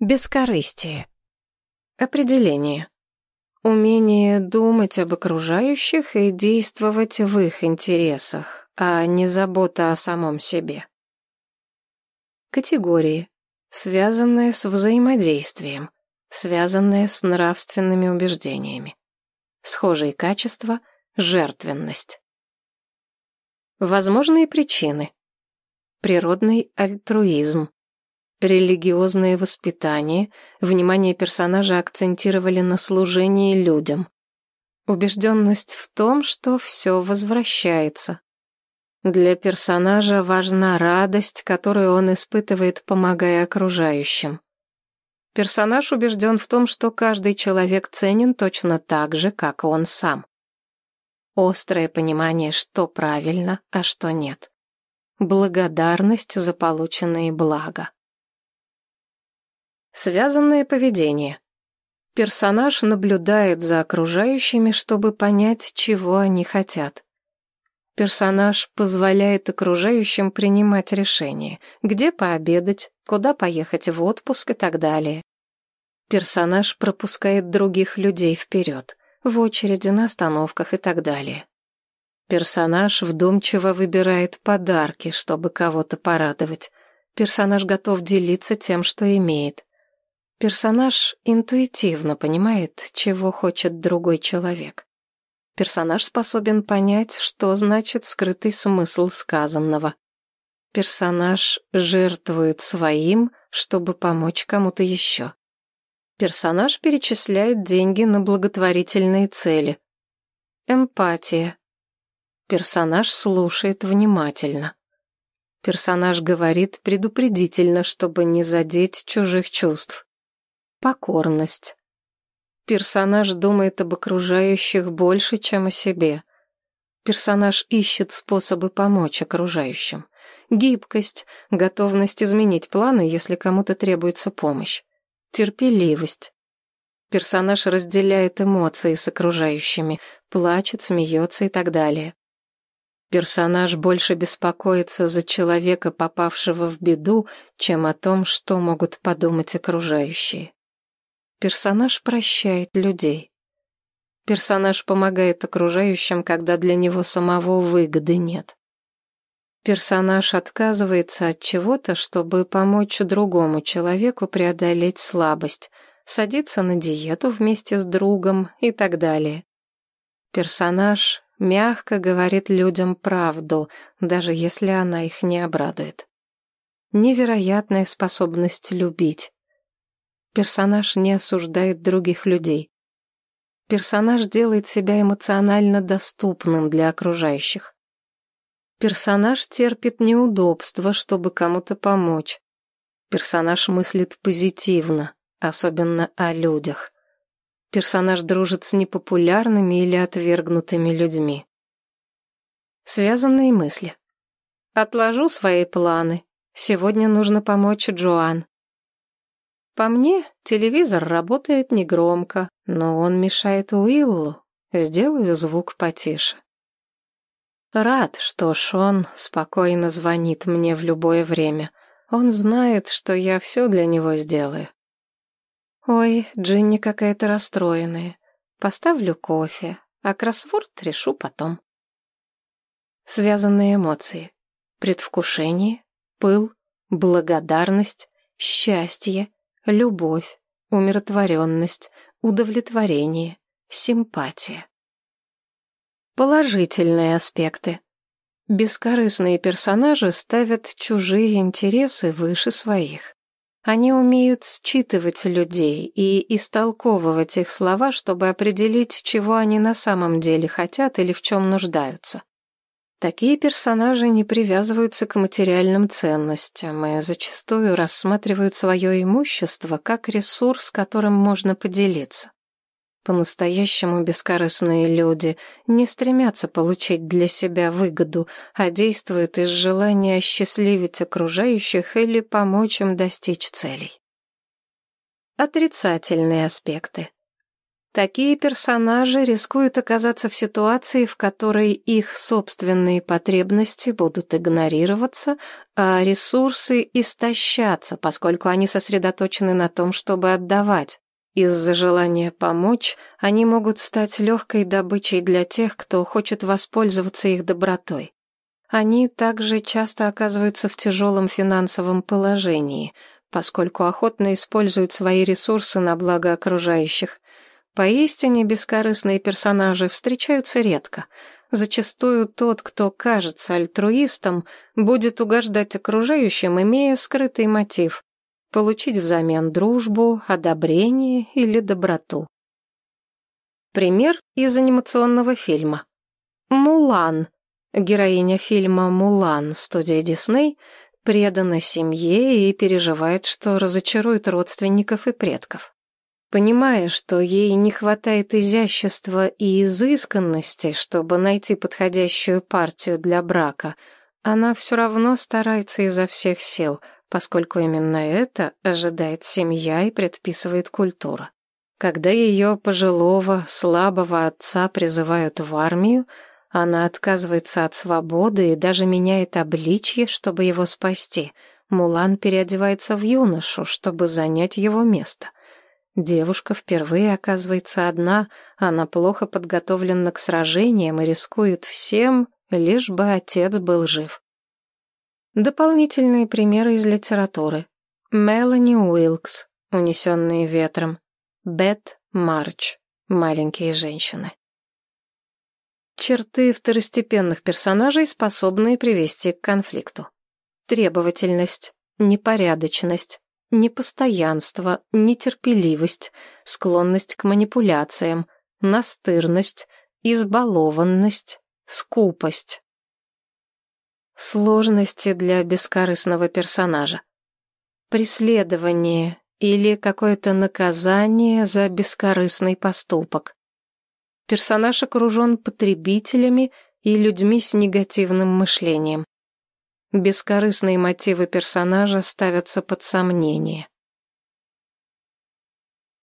Бескорыстие. Определение. Умение думать об окружающих и действовать в их интересах, а не забота о самом себе. Категории. Связанные с взаимодействием, связанные с нравственными убеждениями. Схожие качества – жертвенность. Возможные причины. Природный альтруизм, религиозное воспитание, внимание персонажа акцентировали на служении людям. Убежденность в том, что все возвращается. Для персонажа важна радость, которую он испытывает, помогая окружающим. Персонаж убежден в том, что каждый человек ценен точно так же, как он сам. Острое понимание, что правильно, а что нет. Благодарность за полученные блага. Связанное поведение. Персонаж наблюдает за окружающими, чтобы понять, чего они хотят. Персонаж позволяет окружающим принимать решения, где пообедать, куда поехать в отпуск и так далее. Персонаж пропускает других людей вперед, в очереди, на остановках и так далее. Персонаж вдумчиво выбирает подарки, чтобы кого-то порадовать. Персонаж готов делиться тем, что имеет. Персонаж интуитивно понимает, чего хочет другой человек. Персонаж способен понять, что значит скрытый смысл сказанного. Персонаж жертвует своим, чтобы помочь кому-то еще. Персонаж перечисляет деньги на благотворительные цели. Эмпатия. Персонаж слушает внимательно. Персонаж говорит предупредительно, чтобы не задеть чужих чувств. Покорность. Персонаж думает об окружающих больше, чем о себе. Персонаж ищет способы помочь окружающим. Гибкость, готовность изменить планы, если кому-то требуется помощь. Терпеливость. Персонаж разделяет эмоции с окружающими, плачет, смеется и так далее. Персонаж больше беспокоится за человека, попавшего в беду, чем о том, что могут подумать окружающие. Персонаж прощает людей. Персонаж помогает окружающим, когда для него самого выгоды нет. Персонаж отказывается от чего-то, чтобы помочь другому человеку преодолеть слабость, садится на диету вместе с другом и так далее. Персонаж мягко говорит людям правду, даже если она их не обрадует. Невероятная способность любить. Персонаж не осуждает других людей. Персонаж делает себя эмоционально доступным для окружающих. Персонаж терпит неудобства, чтобы кому-то помочь. Персонаж мыслит позитивно, особенно о людях. Персонаж дружит с непопулярными или отвергнутыми людьми. Связанные мысли. Отложу свои планы. Сегодня нужно помочь Джоан. По мне, телевизор работает негромко, но он мешает Уиллу. Сделаю звук потише. Рад, что Шон спокойно звонит мне в любое время. Он знает, что я все для него сделаю. Ой, Джинни какая-то расстроенная. Поставлю кофе, а кроссворд решу потом. Связанные эмоции. Предвкушение, пыл, благодарность, счастье, любовь, умиротворенность, удовлетворение, симпатия. Положительные аспекты. Бескорыстные персонажи ставят чужие интересы выше своих. Они умеют считывать людей и истолковывать их слова, чтобы определить, чего они на самом деле хотят или в чем нуждаются. Такие персонажи не привязываются к материальным ценностям и зачастую рассматривают свое имущество как ресурс, которым можно поделиться. По-настоящему бескорыстные люди не стремятся получить для себя выгоду, а действуют из желания осчастливить окружающих или помочь им достичь целей. Отрицательные аспекты. Такие персонажи рискуют оказаться в ситуации, в которой их собственные потребности будут игнорироваться, а ресурсы истощаться, поскольку они сосредоточены на том, чтобы отдавать. Из-за желания помочь они могут стать легкой добычей для тех, кто хочет воспользоваться их добротой. Они также часто оказываются в тяжелом финансовом положении, поскольку охотно используют свои ресурсы на благо окружающих. Поистине бескорыстные персонажи встречаются редко. Зачастую тот, кто кажется альтруистом, будет угождать окружающим, имея скрытый мотив — получить взамен дружбу, одобрение или доброту. Пример из анимационного фильма. «Мулан». Героиня фильма «Мулан» студия Дисней предана семье и переживает, что разочарует родственников и предков. Понимая, что ей не хватает изящества и изысканности, чтобы найти подходящую партию для брака, она все равно старается изо всех сил, поскольку именно это ожидает семья и предписывает культура. Когда ее пожилого, слабого отца призывают в армию, она отказывается от свободы и даже меняет обличье, чтобы его спасти. Мулан переодевается в юношу, чтобы занять его место — Девушка впервые оказывается одна, она плохо подготовлена к сражениям и рискует всем, лишь бы отец был жив. Дополнительные примеры из литературы. Мелани Уилкс, «Унесенные ветром», Бет Марч, «Маленькие женщины». Черты второстепенных персонажей, способные привести к конфликту. Требовательность, непорядочность, непостоянство, нетерпеливость, склонность к манипуляциям, настырность, избалованность, скупость. Сложности для бескорыстного персонажа. Преследование или какое-то наказание за бескорыстный поступок. Персонаж окружен потребителями и людьми с негативным мышлением. Бескорыстные мотивы персонажа ставятся под сомнение.